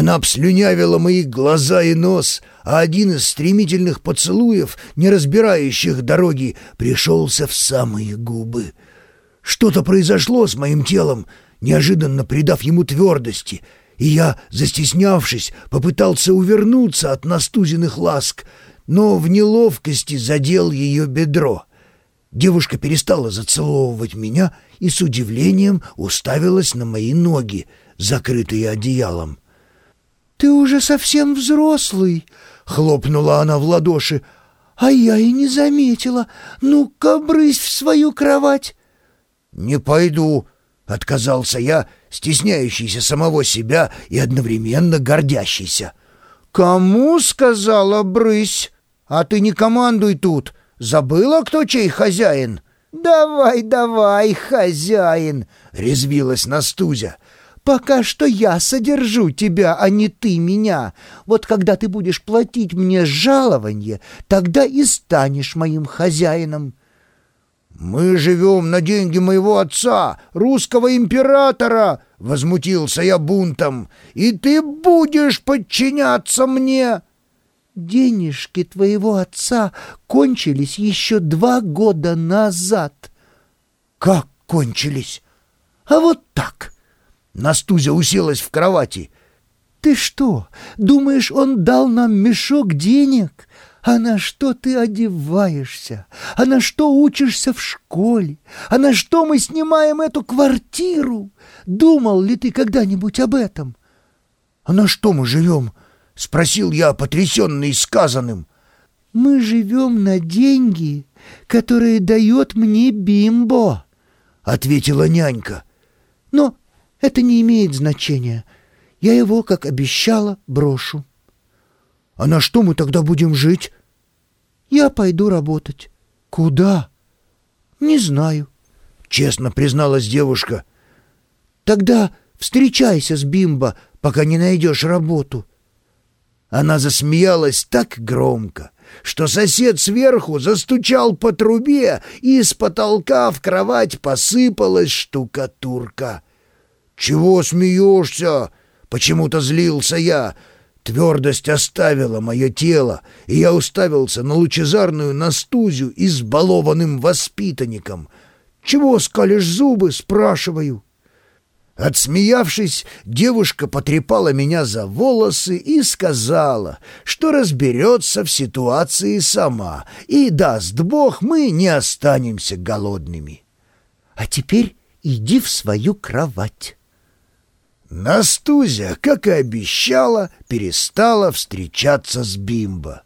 Она обслюнявила мои глаза и нос, а один из стремительных поцелуев, не разбирающих дороги, пришелся в самые губы. Что-то произошло с моим телом, неожиданно придав ему твердости, и я, застеснявшись, попытался увернуться от настузенных ласк, но в неловкости задел ее бедро. Девушка перестала зацеловывать меня и с удивлением уставилась на мои ноги, закрытые одеялом. «Ты уже совсем взрослый!» — хлопнула она в ладоши. «А я и не заметила. Ну-ка, брысь в свою кровать!» «Не пойду!» — отказался я, стесняющийся самого себя и одновременно гордящийся. «Кому сказала брысь? А ты не командуй тут. Забыла, кто чей хозяин?» «Давай, давай, хозяин!» — резвилась Настузя. Пока что я содержу тебя, а не ты меня. Вот когда ты будешь платить мне жалование, тогда и станешь моим хозяином». «Мы живем на деньги моего отца, русского императора!» — возмутился я бунтом. «И ты будешь подчиняться мне!» «Денежки твоего отца кончились еще два года назад». «Как кончились?» «А вот так!» Настузя уселась в кровати. «Ты что, думаешь, он дал нам мешок денег? А на что ты одеваешься? А на что учишься в школе? А на что мы снимаем эту квартиру? Думал ли ты когда-нибудь об этом?» «А на что мы живем?» — спросил я, потрясенный сказанным. «Мы живем на деньги, которые дает мне Бимбо», — ответила нянька. «Но это не имеет значения. Я его, как обещала, брошу. А на что мы тогда будем жить? Я пойду работать. Куда? Не знаю. Честно призналась девушка. Тогда встречайся с Бимбо, пока не найдешь работу. Она засмеялась так громко, что сосед сверху застучал по трубе, и с потолка в кровать посыпалась штукатурка. «Чего смеешься?» — почему-то злился я. Твердость оставила мое тело, и я уставился на лучезарную Настузю избалованным воспитанником. «Чего скалишь зубы?» — спрашиваю. Отсмеявшись, девушка потрепала меня за волосы и сказала, что разберется в ситуации сама, и, даст Бог, мы не останемся голодными. «А теперь иди в свою кровать». Настузя, как и обещала, перестала встречаться с Бимбо.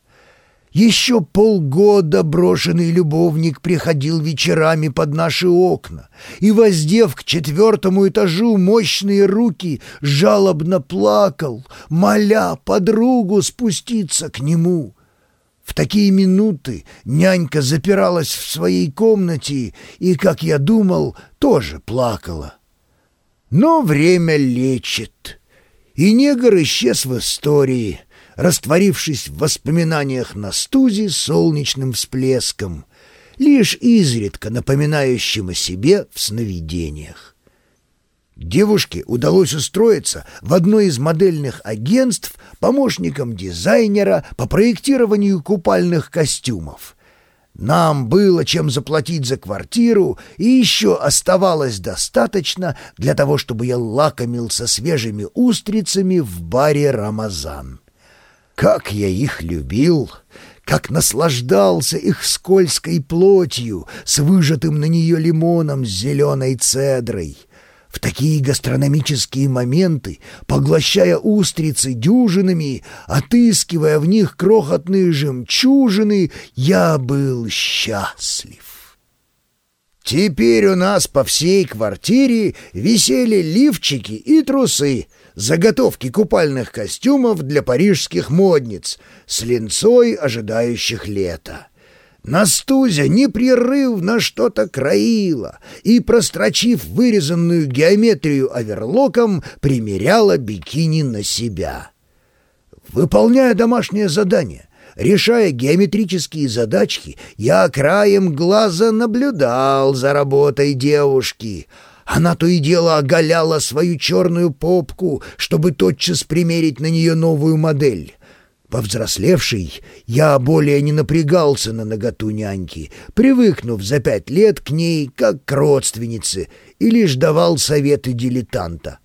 Еще полгода брошенный любовник приходил вечерами под наши окна и, воздев к четвертому этажу мощные руки, жалобно плакал, моля подругу спуститься к нему. В такие минуты нянька запиралась в своей комнате и, как я думал, тоже плакала. Но время лечит. И негр исчез в истории, растворившись в воспоминаниях на стузе солнечным всплеском, лишь изредка напоминающим о себе в сновидениях. Девушке удалось устроиться в одно из модельных агентств помощником дизайнера по проектированию купальных костюмов — нам было чем заплатить за квартиру, и еще оставалось достаточно для того, чтобы я лакомился свежими устрицами в баре «Рамазан». Как я их любил! Как наслаждался их скользкой плотью с выжатым на нее лимоном с зеленой цедрой — в такие гастрономические моменты, поглощая устрицы дюжинами, отыскивая в них крохотные жемчужины, я был счастлив. Теперь у нас по всей квартире висели лифчики и трусы, заготовки купальных костюмов для парижских модниц с линцой, ожидающих лета. Настузя непрерывно что-то краила и, прострочив вырезанную геометрию оверлоком, примеряла бикини на себя. Выполняя домашнее задание, решая геометрические задачки, я краем глаза наблюдал за работой девушки, Она то и дело оголяла свою черную попку, чтобы тотчас примерить на нее новую модель. Повзрослевший, я более не напрягался на наготу няньки, привыкнув за пять лет к ней как к родственнице и лишь давал советы дилетанта.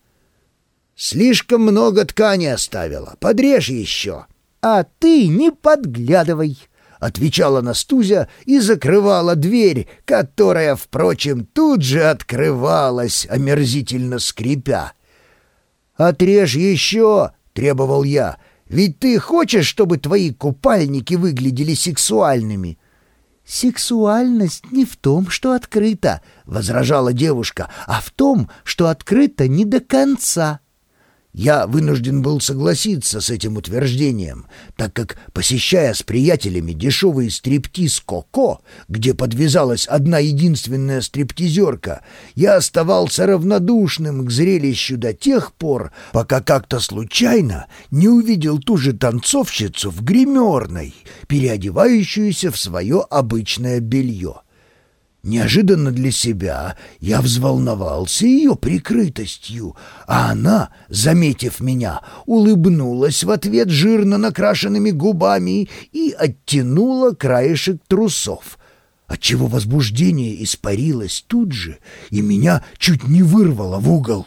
«Слишком много ткани оставила, подрежь еще». «А ты не подглядывай», — отвечала Настузя и закрывала дверь, которая, впрочем, тут же открывалась, омерзительно скрипя. «Отрежь еще!» — требовал я. «Ведь ты хочешь, чтобы твои купальники выглядели сексуальными?» «Сексуальность не в том, что открыто», — возражала девушка, «а в том, что открыто не до конца». Я вынужден был согласиться с этим утверждением, так как, посещая с приятелями дешевый стриптиз «Коко», где подвязалась одна единственная стриптизерка, я оставался равнодушным к зрелищу до тех пор, пока как-то случайно не увидел ту же танцовщицу в гримерной, переодевающуюся в свое обычное белье. Неожиданно для себя я взволновался ее прикрытостью, а она, заметив меня, улыбнулась в ответ жирно накрашенными губами и оттянула краешек трусов, отчего возбуждение испарилось тут же и меня чуть не вырвало в угол.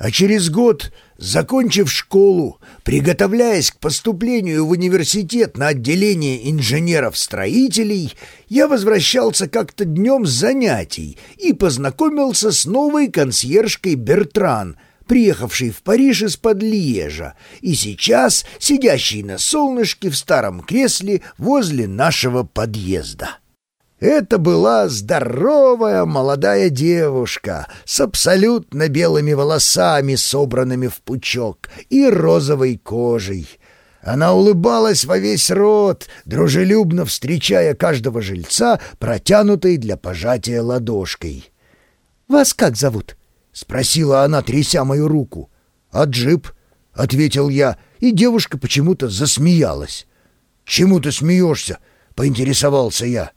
А через год, закончив школу, приготовляясь к поступлению в университет на отделение инженеров-строителей, я возвращался как-то днем с занятий и познакомился с новой консьержкой Бертран, приехавшей в Париж из-под Льежа и сейчас сидящей на солнышке в старом кресле возле нашего подъезда. Это была здоровая молодая девушка с абсолютно белыми волосами, собранными в пучок, и розовой кожей. Она улыбалась во весь рот, дружелюбно встречая каждого жильца, протянутой для пожатия ладошкой. «Вас как зовут?» — спросила она, тряся мою руку. «Аджип», — ответил я, и девушка почему-то засмеялась. «Чему ты смеешься?» — поинтересовался я.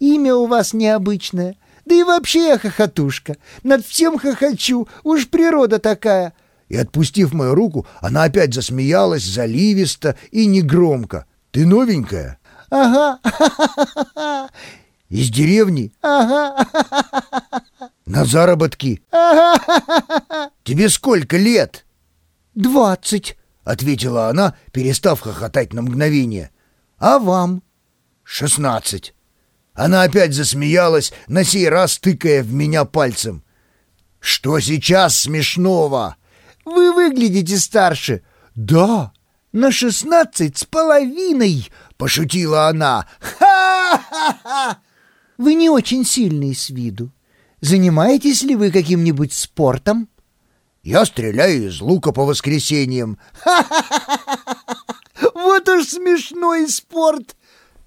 Имя у вас необычное. Да и вообще я хохотушка. Над всем хохочу. Уж природа такая». И, отпустив мою руку, она опять засмеялась заливисто и негромко. «Ты новенькая?» «Ага». «Из деревни?» «Ага». «На заработки?» «Ага». «Тебе сколько лет?» «Двадцать», — ответила она, перестав хохотать на мгновение. «А вам?» «Шестнадцать». Она опять засмеялась, на сей раз тыкая в меня пальцем. «Что сейчас смешного?» «Вы выглядите старше». «Да, на шестнадцать с половиной», — пошутила она. «Ха-ха-ха!» «Вы не очень сильный с виду. Занимаетесь ли вы каким-нибудь спортом?» «Я стреляю из лука по воскресеньям». «Ха-ха-ха! Вот уж смешной спорт!»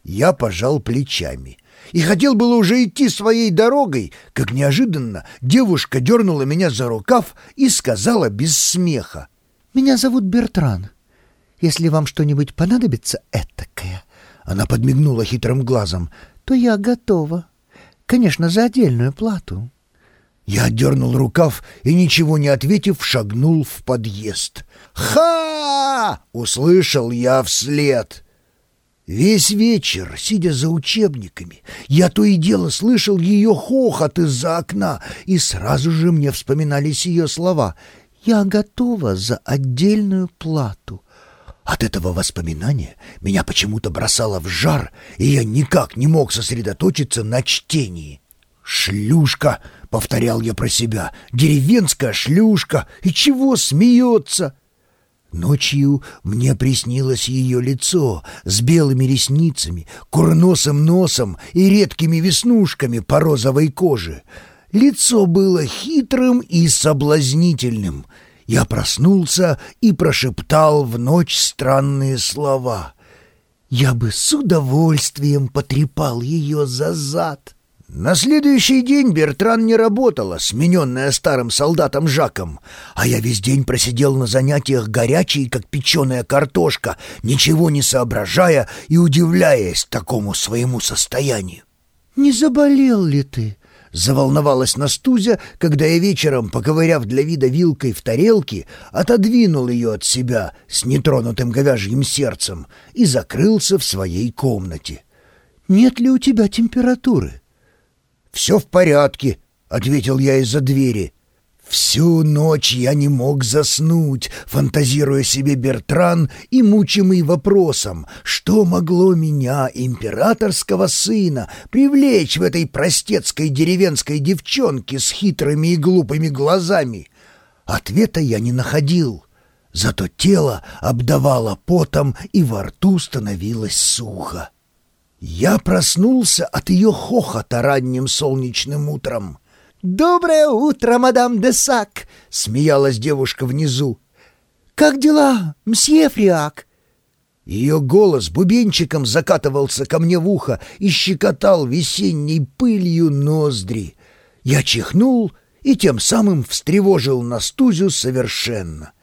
Я пожал плечами и хотел было уже идти своей дорогой, как неожиданно девушка дернула меня за рукав и сказала без смеха. «Меня зовут Бертран. Если вам что-нибудь понадобится этакое...» Она подмигнула хитрым глазом. «То я готова. Конечно, за отдельную плату». Я отдернул рукав и, ничего не ответив, шагнул в подъезд. «Ха!» — услышал я вслед. Весь вечер, сидя за учебниками, я то и дело слышал ее хохот из-за окна, и сразу же мне вспоминались ее слова «Я готова за отдельную плату». От этого воспоминания меня почему-то бросало в жар, и я никак не мог сосредоточиться на чтении. «Шлюшка!» — повторял я про себя. «Деревенская шлюшка! И чего смеется?» Ночью мне приснилось ее лицо с белыми ресницами, курносым носом и редкими веснушками по розовой коже. Лицо было хитрым и соблазнительным. Я проснулся и прошептал в ночь странные слова. Я бы с удовольствием потрепал ее за зад. На следующий день Бертран не работала, смененная старым солдатом Жаком, а я весь день просидел на занятиях горячий, как печеная картошка, ничего не соображая и удивляясь такому своему состоянию. «Не заболел ли ты?» — Заволновалась Настузя, когда я вечером, поковыряв для вида вилкой в тарелке, отодвинул ее от себя с нетронутым говяжьим сердцем и закрылся в своей комнате. «Нет ли у тебя температуры?» «Все в порядке», — ответил я из-за двери. Всю ночь я не мог заснуть, фантазируя себе Бертран и мучимый вопросом, что могло меня, императорского сына, привлечь в этой простецкой деревенской девчонке с хитрыми и глупыми глазами. Ответа я не находил, зато тело обдавало потом и во рту становилось сухо. Я проснулся от ее хохота ранним солнечным утром — «Доброе утро, мадам де Сак!» — смеялась девушка внизу. «Как дела, мсье Фриак?» Ее голос бубенчиком закатывался ко мне в ухо и щекотал весенней пылью ноздри. Я чихнул и тем самым встревожил Настузю совершенно.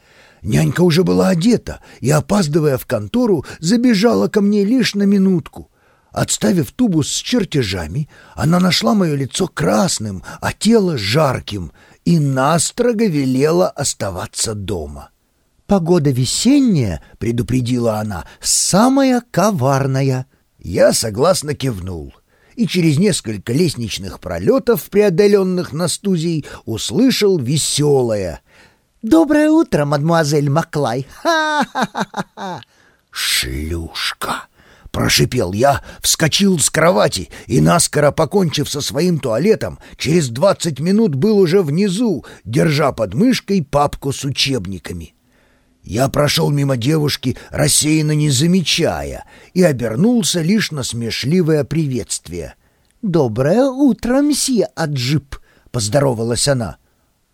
Нянька уже была одета и, опаздывая в контору, забежала ко мне лишь на минутку. Отставив тубус с чертежами, она нашла мое лицо красным, а тело жарким, и настрого велела оставаться дома. «Погода весенняя», — предупредила она, — «самая коварная». Я согласно кивнул и через несколько лестничных пролетов, преодоленных на стузей, услышал веселое. «Доброе утро, мадемуазель Маклай! Ха-ха-ха-ха!» «Шлюшка!» — прошипел я, вскочил с кровати и, наскоро покончив со своим туалетом, через двадцать минут был уже внизу, держа под мышкой папку с учебниками. Я прошел мимо девушки, рассеянно не замечая, и обернулся лишь на смешливое приветствие. «Доброе утро, мсье Аджип!» — поздоровалась она.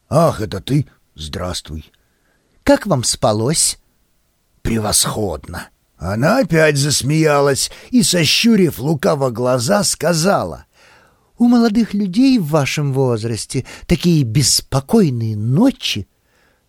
«Ах, это ты? Здравствуй!» «Как вам спалось?» «Превосходно!» Она опять засмеялась и, сощурив лукаво глаза, сказала, «У молодых людей в вашем возрасте такие беспокойные ночи».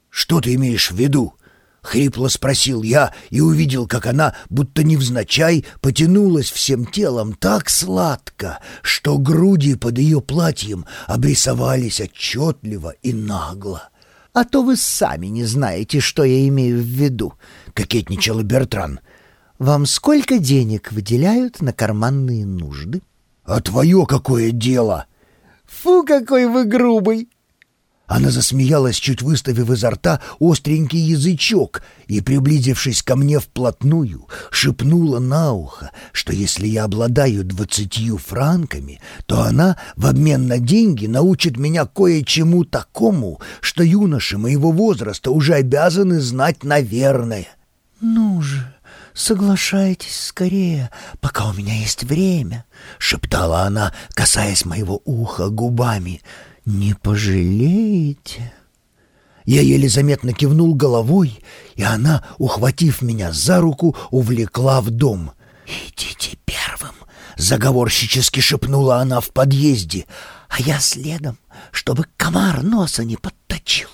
«Что ты имеешь в виду?» — хрипло спросил я и увидел, как она, будто невзначай, потянулась всем телом так сладко, что груди под ее платьем обрисовались отчетливо и нагло. «А то вы сами не знаете, что я имею в виду», — кокетничала Бертран. Вам сколько денег выделяют на карманные нужды? А твое какое дело? Фу, какой вы грубый! Она засмеялась, чуть выставив изо рта остренький язычок и, приблизившись ко мне вплотную, шепнула на ухо, что если я обладаю двадцатью франками, то она в обмен на деньги научит меня кое-чему такому, что юноши моего возраста уже обязаны знать наверное. «Ну же!» «Соглашайтесь скорее, пока у меня есть время», — шептала она, касаясь моего уха губами. «Не пожалеете?» Я еле заметно кивнул головой, и она, ухватив меня за руку, увлекла в дом. «Идите первым», — заговорщически шепнула она в подъезде, а я следом, чтобы комар носа не подточил.